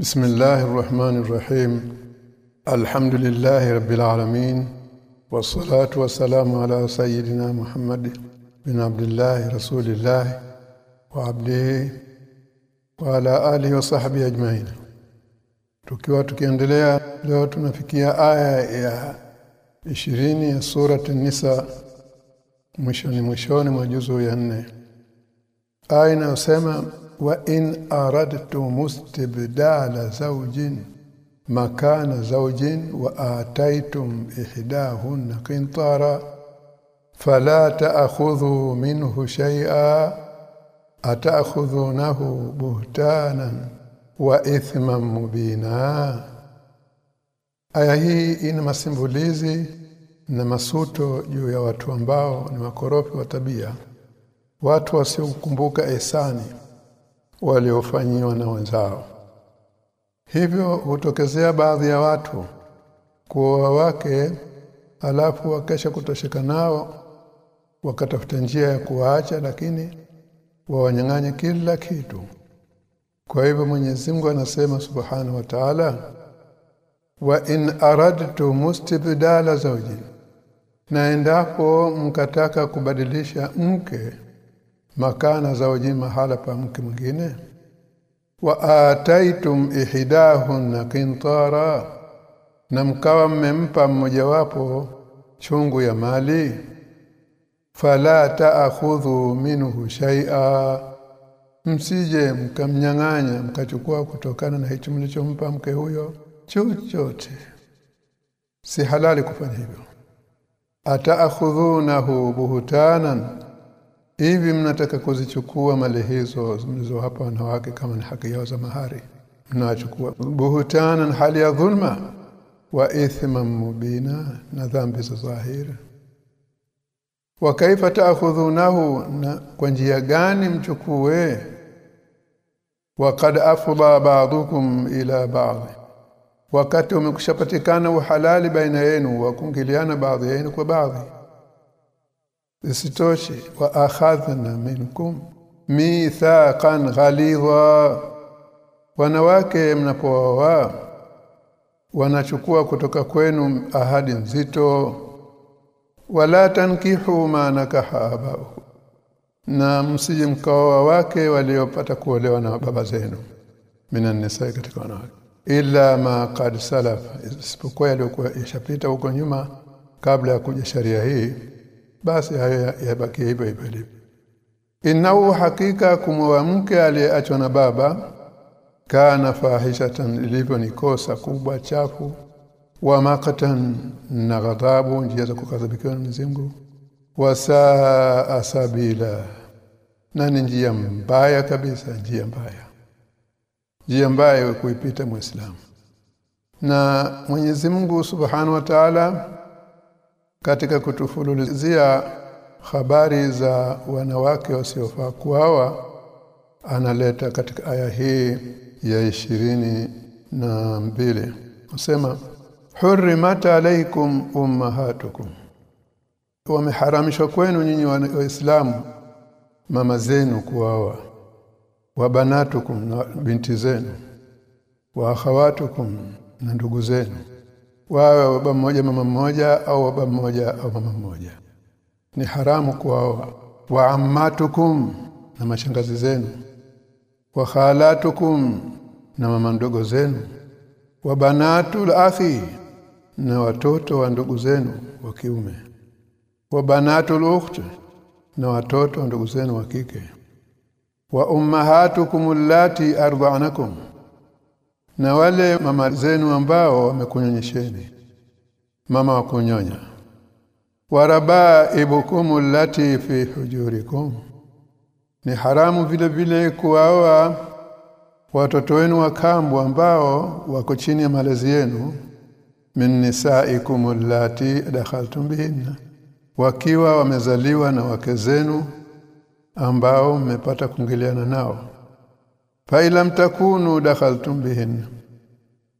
بسم الله الرحمن الرحيم الحمد لله رب العالمين والصلاة والسلام على سيدنا محمد بن عبد الله رسول الله وعبده وعلى آله وصحبه أجمعين tukiwa tukiendelea leo tunafikia aya ya 20 ya sura an-nisa mwishoni mwishoni mwa juzu ya 4 aya inayosema wa in aradtum istibdala zawjin makana zawjin wa ataitum ihdahunna qintara fala ta'khudhu minhu shay'a ata'khudhunahu buhtanan wa ithman mubina. Aya hii ina masimbulizi na masuto juu ya watu ambao ni wakorofi wa tabia watu wasiokumbuka ihsani waliofanyiwa na wenzao. Hivyo hutokezea baadhi ya watu kuoa wake alafu wakesha kutosheka nao wakatafuta njia ya kuwaacha lakini wawanyang'anye kila kitu. Kwa hivyo Mwenyezi Mungu anasema Subhanahu wa Ta'ala wa in aradtu mustibdala zawji na endapo mkataka kubadilisha mke makana zawji mahala pa mke mwingine. Wa ataitum ihdahunna qintara na mkawa mmempa mmojawapo chungu ya mali. Fala taakhudhu minhu shay'a msije mkamnyang'anya mkachukua kutokana na hicho mlichompa mke huyo chochote. Si halali kufanya hivyo. Ataakhudhunahu buhutanan hivi mnataka kuzichukua mali hizo mlizowapa wanawake kama ni haki yao za mahari? Mnachukua buhutanan hali ya dhulma. Wa ithman mubina na dhambi za dhahiri wa kaifa taakhudhunahu na kwa njia gani mchukue? Waqad afdha ba'dukum ila ba'd. Wakati umekushapatikana uhalali baina yenu wa kuingiliana baadhi yenu kwa baadhi isitoshe wa akhadhna minkum mithaqan ghalidha. Wanawake mnapooa wanachukua kutoka kwenu ahadi nzito. Wala tankihu ma nakaha abahu na msije mkaoa wake waliopata kuolewa na baba zenu. Minan nisa katika wanawake. Illa ma qad salaf isipokuwa yaliokuwa yashapita huko nyuma kabla ya kuja sharia hii basi hayo yabaki hivyo hivyo innahu hakika kumwoa mke aliyeachwa na baba kana fahishatan ilivyo ni kosa kubwa chafu wa maqtan na ghadhabu njia za kukadhibikiwa na Mwenyezi wa saa sabila na ni njia mbaya kabisa njia mbaya. Njia mbaya kuipita muislamu. Na Mwenyezi Mungu Subhanahu wa Ta'ala katika kutufululizia habari za wanawake wasiofaa kuawa analeta katika aya hii ya ishirini na mbili. Usema hurrimat alaykum ummahatukum. Wameharamishwa kwenu nyinyi waislamu mama zenu kuawa wa banatukum na binti zenu wa akhawatukum na ndugu zenu wawe baba mmoja mama mmoja au baba mmoja au mama mmoja. Ni haramu kuwaoa wa ammatukum na mashangazi zenu. Wa khalatukum na mama ndogo zenu. Wa banatul akhi na watoto wa ndugu zenu wa kiume. Wa banatul ukht na watoto wa ndugu zenu wa kike. Wa ummahatukum allati arda'anakum na wale mama zenu ambao wamekunyonyesheni mama wa kunyonya waraba ibukum lati fi hujurikum. Ni haramu vile vile kuwaoa watoto wenu wa kambo ambao wako chini ya malezi yenu. Min nisaikum allati dakhaltum bihinna wakiwa wamezaliwa na wake zenu ambao mmepata kuingiliana nao fa ilam takunu dakhaltum bihin.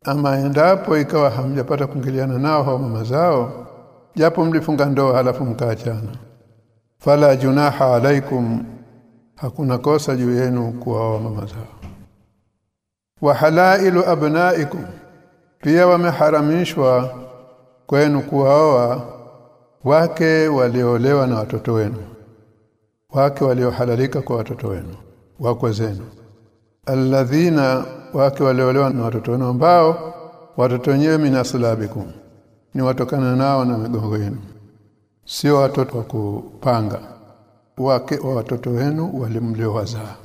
Ama endapo ikawa hamjapata kuingiliana nao hao mama zao japo mlifunga ndoa halafu mkaachana fala junaha alaikum hakuna kosa juu yenu kuwaoa mama zao. Wa halailu abnaikum pia wameharamishwa kwenu kuwaoa wake waliolewa na watoto wenu wake waliohalalika kwa watoto wenu wakwe zenu alladhina wake waliolewa na watoto wenu ambao watoto wenyewe minaslabikum ni watokana nao na migongo yenu. Sio watoto wa kupanga wake wa watoto wenu walimliowazaa.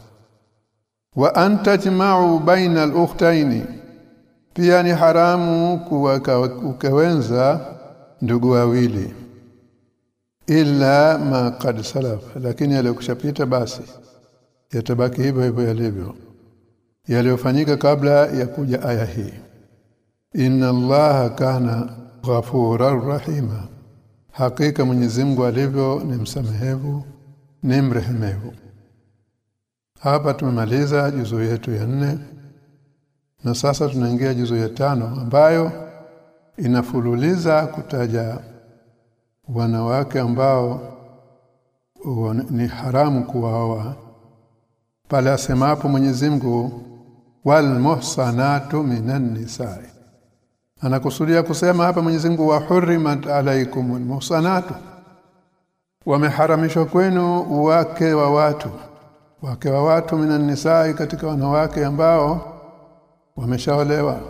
Wa antajma'u baina al-ukhtaini pia ni haramu kuwaka ukewenza ndugu wawili. Illa ma qad salaf lakini yaliyokushapita basi yatabaki hivyo hivyo yalivyo yaliyofanyika kabla ya kuja aya hii. Inna allaha kana ghafurar rahima. Hakika Mwenyezi Mungu alivyo ni msamehevu ni mrehemevu. Hapa tumemaliza juzu yetu ya nne na sasa tunaingia juzu ya tano ambayo inafululiza kutaja wanawake ambao ni haramu kuwaoa. Pale asemapo Mwenyezi Mungu wal muhsanatu minan nisa'i. Anakusudia kusema hapa Mwenyezi Mungu wa hurrimat alaikumul muhsanatu. Wameharamishwa kwenu wake wa watu wake wa watu minan nisai katika wanawake ambao wameshaolewa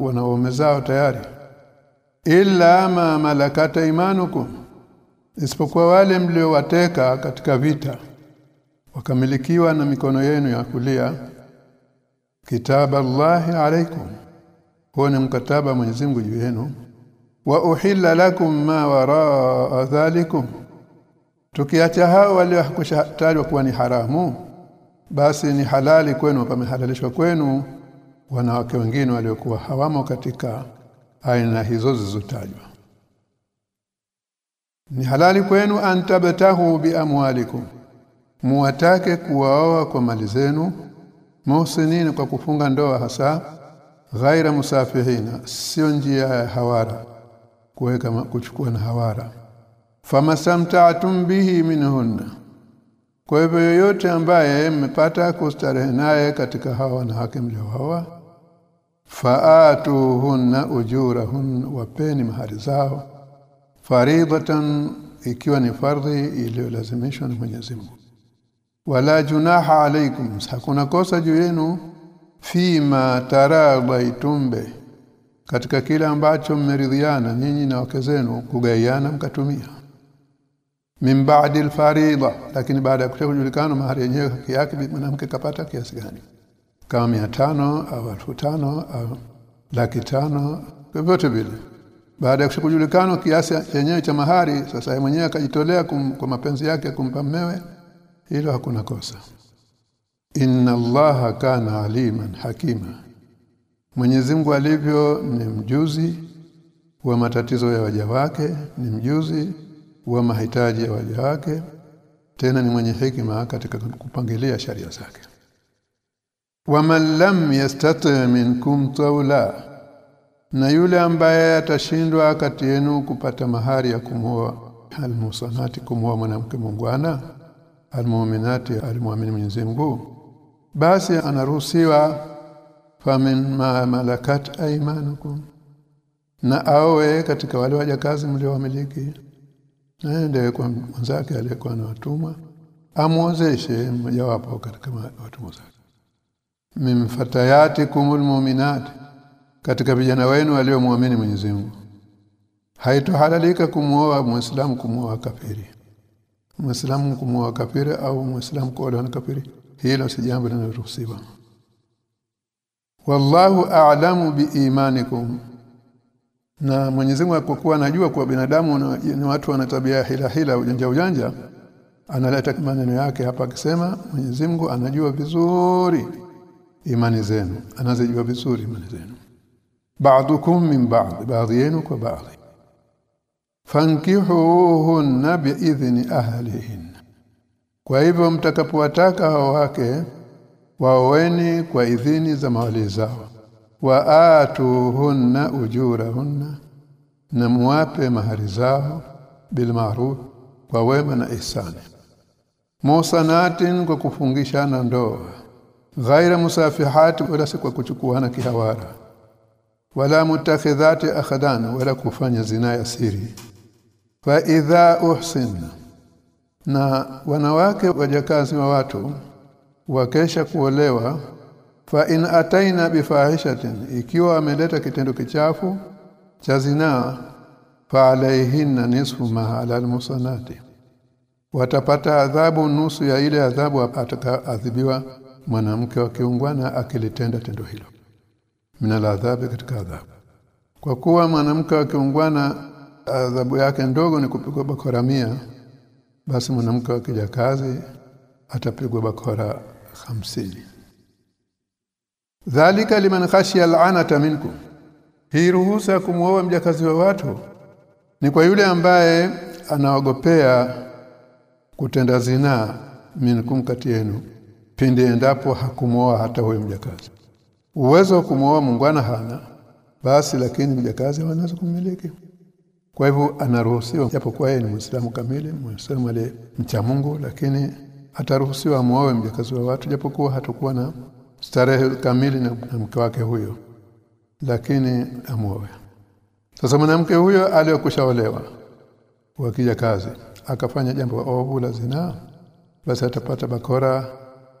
wanaume zao tayari. Illa ma malakata imanukum isipokuwa wale mliowateka katika vita wakamilikiwa na mikono yenu ya kulia kitaba Allahi alaikum huo ni mkataba Mwenyezi Mungu juu yenu. Wa uhilla lakum ma waraa dhalikum. Tukiacha hao waliokushatajwa kuwa ni haramu basi ni halali kwenu pamehalalishwa kwenu wanawake wengine waliokuwa hawamo katika aina hizo zilizotajwa. Ni halali kwenu antabtahu biamwalikum muwatake kuwaoa kwa mali zenu muhsinina kwa kufunga ndoa hasa? Ghaira musafihina sio njia ya hawara kuweka kuchukua na hawara. Famasamta'tum bihi minhunna kwa hivyo yoyote ambaye mmepata kustarehe naye katika hawa wanawake mliohawa faatuhunna ujurahun wapeni mahari zao faridatan ikiwa ni fardhi iliyolazimishwa na Mwenyezi Mungu wala junaha alaikum hakuna kosa juu yenu fima tarabaitumbe katika kile ambacho mmeridhiana nyinyi na wake zenu kugaiana mkatumia. Min ba'di al-fariida lakini baada ya kujulikana mahari yenyewe haki yake mwanamke kapata kiasi gani? Kama mia tano au elfu tano au laki tano vyovyote vile. Baada ya kujulikana kiasi chenyewe cha mahari sasa mwenyewe akajitolea kwa mapenzi yake kumpa mmewe hilo hakuna kosa. Inna allaha kana aliman hakima. Mwenyezi Mungu alivyo ni mjuzi wa matatizo ya waja wake ni mjuzi wa mahitaji ya waja wake tena ni mwenye hekima katika kupangilia sharia zake. Waman lam yastati minkum tawla na yule ambaye atashindwa kati yenu kupata mahari ya kumuoa almusanati kumuoa mwanamke mungwana almu'minati almu'min Mwenyezi Mungu basi anaruhusiwa famin ma malakat aymanukum na awe katika wale wajakazi mliowamiliki. Naende kwa mwanzake aliyekuwa na watumwa amwozeshe mmojawapo katika watumwa zake. Mimfatayatikumul mu'minat katika vijana wenu waliomwamini Mwenyezi Mungu. Haitohalalika kumuoa muislamu kumuoa kafiri muislamu kumuoa kafiri au muislamu kuolewa na kafiri? Hilo si jambo linaloruhusiwa. Wallahu a'lamu biimanikum na Mwenyezi Mungu akokuwa anajua kuwa binadamu ni watu wana tabia hila hila ujanja ujanja analeta maneno yake hapa akisema Mwenyezi Mungu anajua vizuri imani zenu anazijua vizuri imani zenu. Ba'dukum min ba'd baadhi yenu kwa baadhi fankihuhunna biidhni ahlihin. Kwa hivyo mtakapowataka hao wake waoweni kwa idhini za mawali zao. Wa atuhunna ujurahunna na muwape mahari zao bil ma'ruf kwa wema na ihsani. Musanatin kwa kufungishana ndoa. Ghaira musafihati wala si kwa kuchukuana kihawara. Wala mutakhidhati akhadan wala kufanya zina ya siri fa idha uhsin. Na wanawake wajakazi wa watu wakesha kuolewa fa in ataina bifahishatin ikiwa ameleta kitendo kichafu cha zinaa fa alaihinna nisfu ma ala almusanati watapata adhabu nusu ya ile adhabu atakaadhibiwa mwanamke wa kiungwana akilitenda tendo hilo. Mina adhabu katika adhabu. Kwa kuwa mwanamke wa kiungwana adhabu yake ndogo ni kupigwa bakora mia. Basi mwanamke wa kijakazi atapigwa bakora hamsini. Dhalika liman khashiya al'anata minkum. Hii ruhusa ya kumwoa mjakazi wa watu ni kwa yule ambaye anaogopea kutenda zinaa minkum kati yenu pindi endapo hakumwoa hata huyo mjakazi. Uwezo wa kumuoa mungwana hana basi lakini mjakazi anaweza kumiliki kwa hivyo anaruhusiwa japokuwa yeye ni Muislamu kamili Muislamu ale mcha Mungu lakini ataruhusiwa muoe mjakazi wa watu japokuwa hatakuwa na starehe kamili na, mke wake huyo lakini amuoe. Sasa mwanamke huyo aliyokushaolewa wakija kazi akafanya jambo ovu la zinaa basi atapata bakora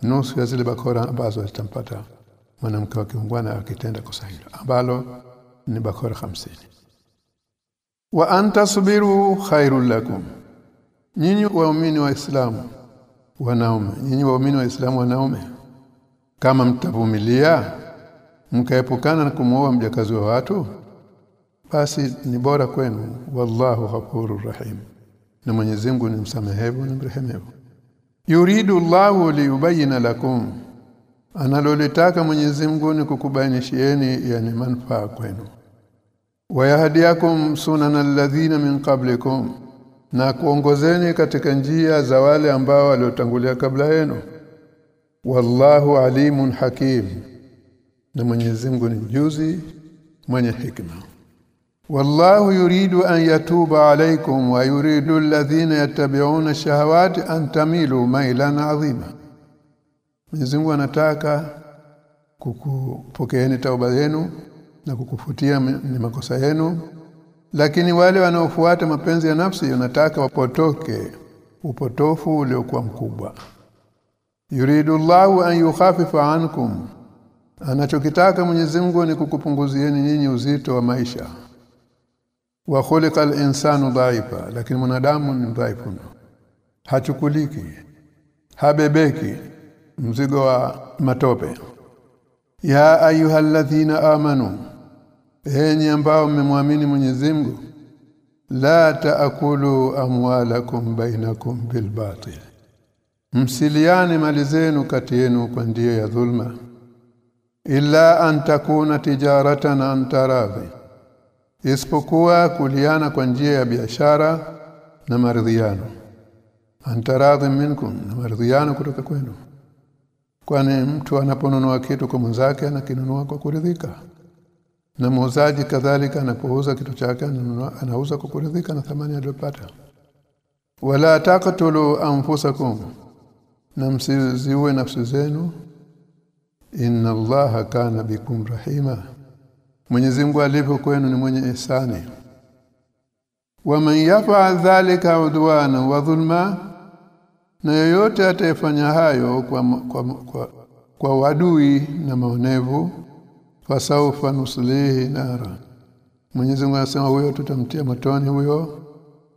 nusu ya zile bakora ambazo zitampata mwanamke wa kiungwana akitenda kosa hilo ambalo ni bakora hamsini wa antasbiru khairul lakum. Nyinyi waumini wa islam wanaume. Nyinyi waumini wa islam wanaume. Kama mtavumilia mkaepukana na kumuoa mjakazi wa watu basi ni bora kwenu. Wallahu ghafurur rahim. Na Mwenyezi Mungu ni msamehevu na mrehemevu. Yuridu Allahu liyubayina lakum. Analolitaka Mwenyezi Mungu ni kukubainishieni yani manufaa kwenu wayahdiakum sunana alladhina min qablikum na kuongozeni katika njia za wale ambao waliotangulia kabla yenu. Wallahu alimun hakim. Na Mwenyezi Mungu ni mjuzi mwenye hikma. Wallahu yuridu an yatuba alaykum wa yuridu alladhina yattabi'una shahawati an tamilu mailan adhima Mwenyezi Mungu anataka kukupokeeni tauba yenu na kukufutia ni makosa yenu. Lakini wale wanaofuata mapenzi ya nafsi wanataka wapotoke upotofu uliokuwa mkubwa. Yuridu Allahu an yukhafifa ankum. Anachokitaka Mwenyezi Mungu ni kukupunguzieni nyinyi uzito wa maisha. Wa khuliqa al-insanu dhaifa lakini mwanadamu ni dhaifu hachukuliki habebeki mzigo wa matope. Ya ayyuhalladhina amanu enyi ambao mmemwamini Mwenyezi Mungu la taakulu amwalakum bainakum bilbatil msiliane mali zenu kati yenu kwa njia ya dhulma. Illa an takuna tijaratan an taradhi isipokuwa kuliana kwa njia ya biashara na maridhiano. Antaradhi minkum na maridhiano kutoka kwenu. Kwani mtu anaponunua kitu kwa mwenzake anakinunua kwa kuridhika na muuzaji kadhalika anapouza kitu chake anauza kwa kuridhika na thamani aliyopata. Wala taqtulu anfusakum na msiziue nafsi zenu. Inna allaha kana bikum rahima. Mwenyezi Mungu alivyo kwenu ni mwenye ihsani. Waman yaf'al dhalika udwana wa dhulma na yoyote atayefanya hayo kwa, kwa, kwa, kwa wadui na maonevu fasaufa nuslihi nara. Mwenyezi Mungu anasema huyo tutamtia motoni huyo.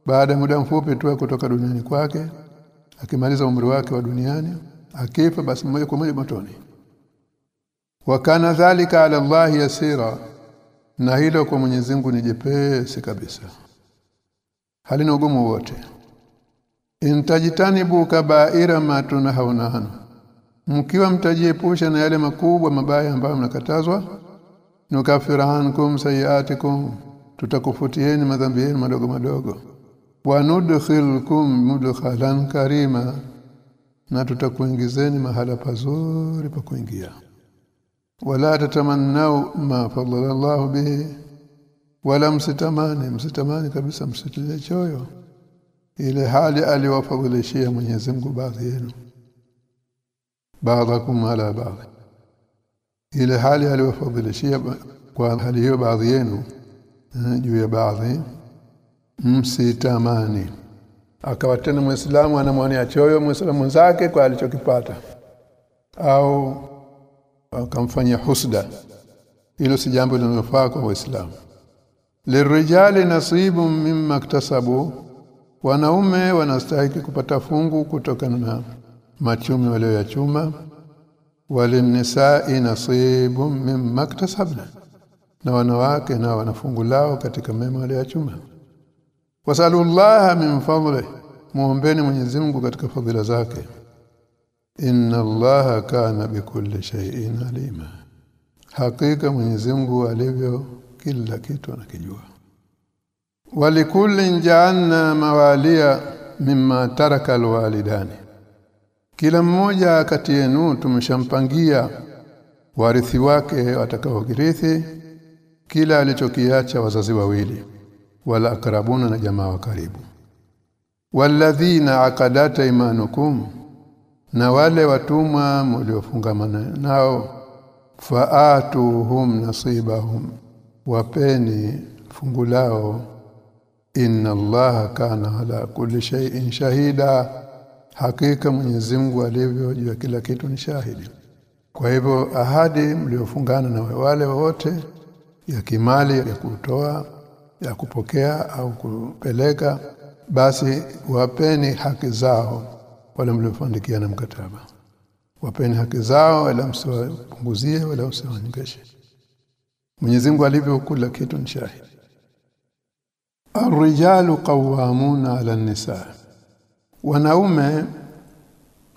Baada ya muda mfupi tu kutoka duniani kwake akimaliza umri wake wa duniani akifa basi moja kwa moja motoni. Wa kana dhalika ala Allah yasira. Na hilo kwa Mwenyezi Mungu ni jepesi kabisa. Halina ugumu wote intajitanibu kabaira ma tunhauna mkiwa mtajiepusha na yale makubwa mabaya ambayo mnakatazwa nukafira ankum sayiatikum tutakufutieni madhambi yenu madogo madogo. Wa nudkhilkum mudkhalan karima na tutakuingizeni mahala pazuri pa kuingia. Wala tatamannau ma fadala Allahu bihi wala msitamani msitamani kabisa msitilie choyo ile hali aliwafadhilishia Mwenyezi Mungu baadhi yenu ba'dakum ala ba'd ile hali aliyofadhilishia kwa hali hiyo baadhi yenu juu ya baadhi msitamani akawa tena muislamu anamwonea choyo muislamu mwenzake kwa alichokipata au akamfanyia husda hilo si jambo linalofaa kwa waislamu lirijali nasibu mimma iktasabu wanaume wanastahili kupata fungu kutokana na machumi walioyachuma walinisai nasibum mimma iktasabna na wanawake na wanafungu lao katika mema walioyachuma. Wasalullaha min fadli muombeni Mwenyezi Mungu katika fadhila zake. Inna allaha kana bikulli shay'in alima. Hakika Mwenyezi Mungu alivyo kila kitu anakijua. Walikulli ja'anna mawalia mimma taraka alwalidani kila mmoja kati yenu tumeshampangia warithi wake watakaokirithi kila alichokiacha wazazi wawili wala akrabuna na jamaa wa karibu. Walladhina aqadata imanukum na wale watumwa mliofungamana nao faatuhum nasibahum wapeni fungu lao. Inna allaha kana ala kulli shay'in shahida hakika Mwenyezi Mungu alivyo juu ya kila kitu ni shahidi. Kwa hivyo ahadi mliofungana na wale wote ya kimali ya kutoa ya kupokea au kupeleka basi wapeni haki zao wale mliofandikia na mkataba. Wapeni haki zao wala msiwapunguzie wala msiwanyongeshe Mwenyezi Mungu alivyo kula kitu ni shahidi. Ar-rijalu qawwamuna 'ala an-nisa Wanaume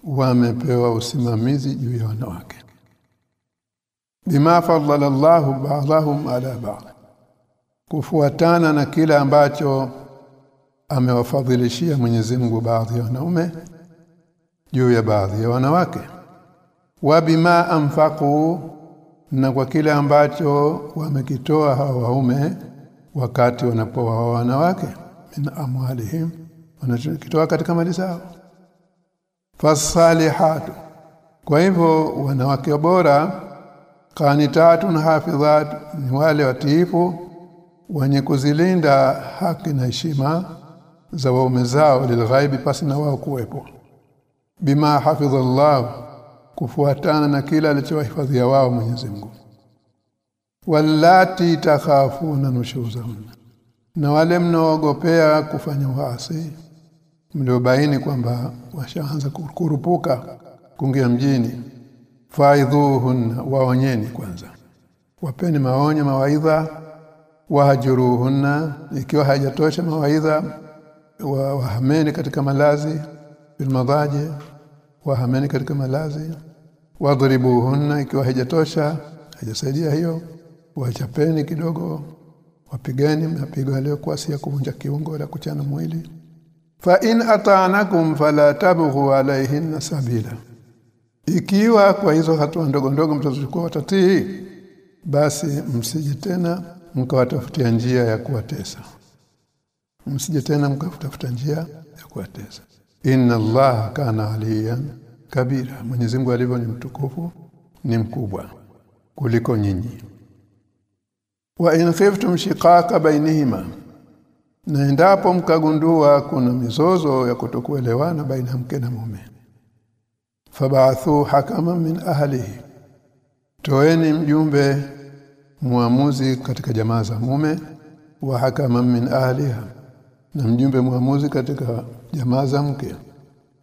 wamepewa usimamizi juu ya wanawake. Bima fadala Allahu ba'dahum 'ala ba'd. Kufuatana na kila ambacho amewafadhilishia Mwenyezi Mungu baadhi ya wanaume juu ya baadhi ya wanawake. Wa bima anfaqu na kwa kile ambacho wamekitoa hawa waume wakati wanapoa wanawake min amwalihim wanachokitoa katika mali zao. Fasalihatu. Kwa hivyo wanawake bora na hafidhat ni wale watiifu wenye kuzilinda haki na heshima za waume zao lilghaibi pasi na wao kuwepo. Bima hafidha Allah kufuatana na kila alichowahifadhia wao Mwenyezi Mungu. Wallati takhafuna nushuzahunna. Na wale mnaogopea kufanya uasi mliobaini kwamba washaanza kurupuka kuingia mjini. Faidhuhunna waonyeni kwanza. Wapeni maonyo mawaidha. Wahajuruhunna ikiwa hajatosha mawaidha wahameni katika malazi. Bilmadaje wahameni katika malazi. Wadhribuhunna ikiwa hajatosha hajasaidia hiyo wachapeni kidogo. Wapigeni mapigo yaliyokuwa si ya kuvunja kiungo la kuchana mwili fa in ata'anakum fala tabghu alayhinna sabila. Ikiwa kwa hizo hatua ndogo ndogo mtazochukua watatii basi msije tena mkawatafutia njia ya kuwatesa. Msije tena mkatafuta njia ya kuwatesa. Inna allaha kana aliyan kabira. Mwenyezi Mungu alivyo ni mtukufu ni mkubwa kuliko nyinyi. Wa in khiftum shiqaqa bainihima na endapo mkagundua kuna mizozo ya kutokuelewana baina ya mke na mume fabaathu hakaman min ahlihi toeni mjumbe muamuzi katika jamaa za mume wa hakaman min ahliha na mjumbe muamuzi katika jamaa za mke.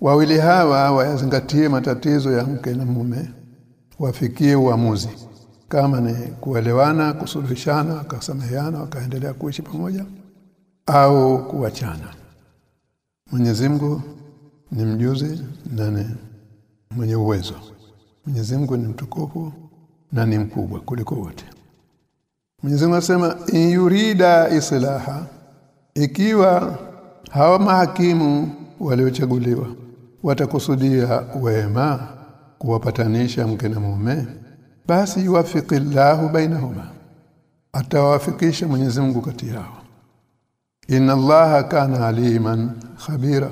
Wawili hawa wayazingatie matatizo ya mke na mume wafikie uamuzi. Kama ni kuelewana kusuluhishana wakasameheana wakaendelea kuishi pamoja au kuachana. Mwenyezi Mungu ni mjuzi na ni mwenye uwezo. Mwenyezi Mungu ni mtukufu na ni mkubwa kuliko wote. Mwenyezi Mungu anasema yurida islaha ikiwa hawa mahakimu waliochaguliwa watakusudia wema kuwapatanisha mke na mume basi yuwafiqillahu bainahuma. Atawafikisha Mwenyezi Mungu kati yao Inna Allaha kana aliman khabira.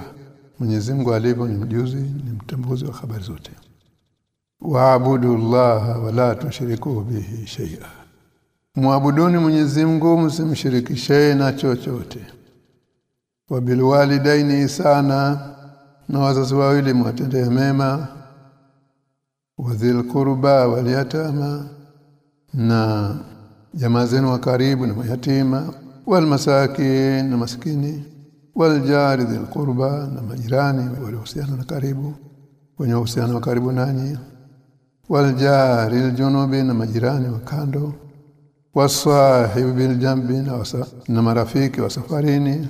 Mwenyezi Mungu alivyo ni mjuzi ni mtambuzi wa habari zote. Waabudu Allah wala tushiriku bihi shay'a. Muabuduni Mwenyezi Mungu msimshirikishe na chochote. Wa bilwalidaini sana na wazazi wawili mwatendee mema. Wa dhil qurba wal yatama na jamaa zenu wa karibu na mayatima wal masakin na maskini waljari dhil qurba na majirani waliohusiana na karibu wenye uhusiano wa karibu nanyi waljari aljunubi na majirani wa kando wasahibi biljambi na, na marafiki wa safarini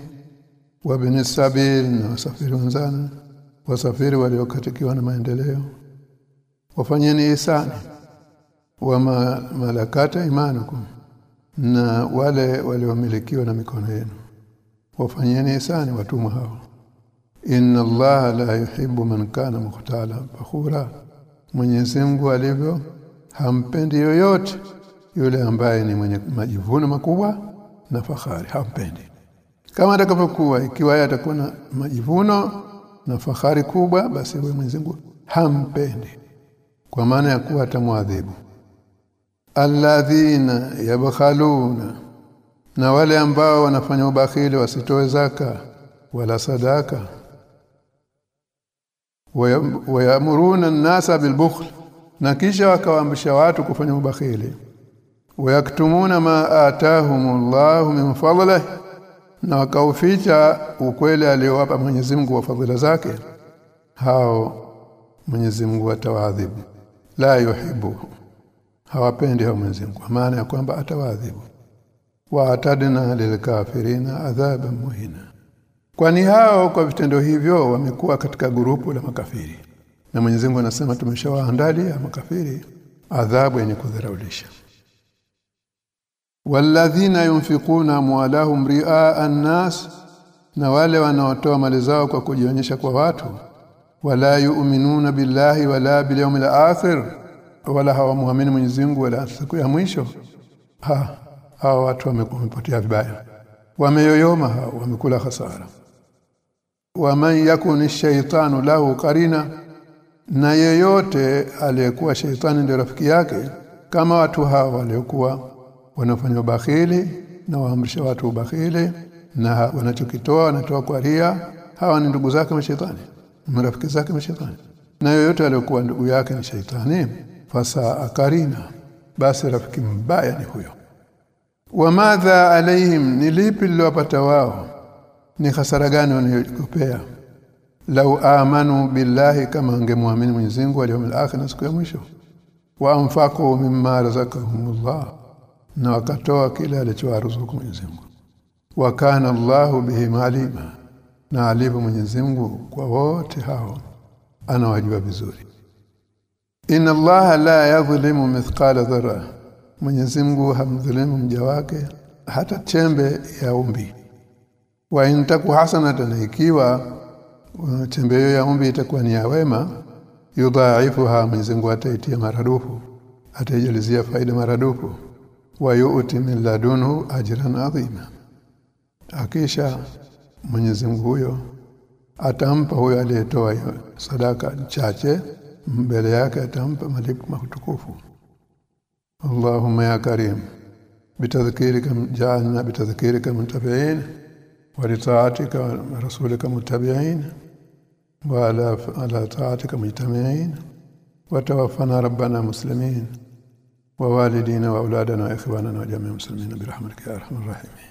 wa sabil na wasafiri wenzana wasafiri waliokatikiwa na maendeleo. Wafanyeni ihsani wa ma, malakata imanukum na wale waliomilikiwa na mikono yenu. Wafanyeni ihsani watumwa hao. Inna allaha la yuhibbu man kana mukhtala fakhura. Mwenyezi Mungu alivyo hampendi yoyote yule ambaye ni mwenye majivuno makubwa na fahari. Hampendi. Kama atakapokuwa ikiwa yeye atakuwa na majivuno na fahari kubwa basi wewe Mwenyezi Mungu hampendi. Kwa maana ya kuwa atamwadhibu alladhina yabkhaluna na wale ambao wanafanya ubakhili wasitoe zaka wala sadaka. Wayamuruna an-nasa bilbukhl na kisha wakawaamrisha watu kufanya ubakhili wayaktumuna ma atahumullahu min fadlihi na wakauficha ukweli aliowapa Mwenyezi Mungu wa fadhila zake. Hao Mwenyezi Mungu atawaadhibu. La yuhibbu hawapendi hao Mwenyezi Mungu maana ya kwamba atawadhibu wa atadna lilkafirina adhaban muhina. Kwani hao kwa vitendo hivyo wamekuwa katika grupu la makafiri. Na Mwenyezi Mungu anasema tumeshawaandalia makafiri adhabu yenye kudharaulisha. Walladhina yunfikuna amwalahum ri'a an-nas na wale wanaotoa mali zao kwa kujionyesha kwa watu wala yu'minuna billahi wala bil yawmil akhir wala hawamuamini Mwenyezi Mungu wala siku ya mwisho. Ha hawa watu wamepotea vibaya. Wameyoyoma wamekula hasara. Waman yakuni shaitanu lahu karina na yeyote aliyekuwa shaitani ndio rafiki yake kama watu hawa waliokuwa wanafanya ubakhili na waamrisha watu ubakhili na wanachokitoa wanatoa kwa ria hawa ni ndugu zake mashaitani marafiki zake mashaitani. Na yeyote aliyokuwa ndugu yake ni shaitani fasa akarina. Basi rafiki mbaya ni huyo. Wa madha alaihim ni lipi lilowapata wao? Ni hasara gani wanayokopea lau amanu billahi kama angemwamini Mwenyezi Mungu aliyomil akhir na siku ya mwisho. Wa anfaqu mimma razaqahumullah na wakatoa kile alichowaruzuku Mwenyezi Mungu. Wa kana Allahu bihim alima na alivyo Mwenyezi Mungu kwa wote hao anawajua vizuri Inna Allaha la yadhlimu mithqala dharra. Mwenyezi Mungu hamdhulimu mja wake hata chembe ya umbi. Wa intaku hasanatan ikiwa chembe hiyo ya umbi itakuwa ni ya wema yudhaifuha Mwenyezi Mungu ataitia maradufu ataijalizia faida maradufu. Wa yu'ti min ladunhu ajran adhima. Akisha Mwenyezi Mungu huyo atampa huyo aliyetoa sadaka chache mbele yake atampa malipo matukufu Allahumma ya karim bitadhkirika ja'alna bitadhkirika muntafi'in wa li ta'atika rasulika muttabi'in wa ala ala ta'atika mujtami'in wa tawaffana rabbana muslimin wa walidina wa auladana wa ikhwanana wa jami'al muslimin bi rahmatika ya arhamar rahimin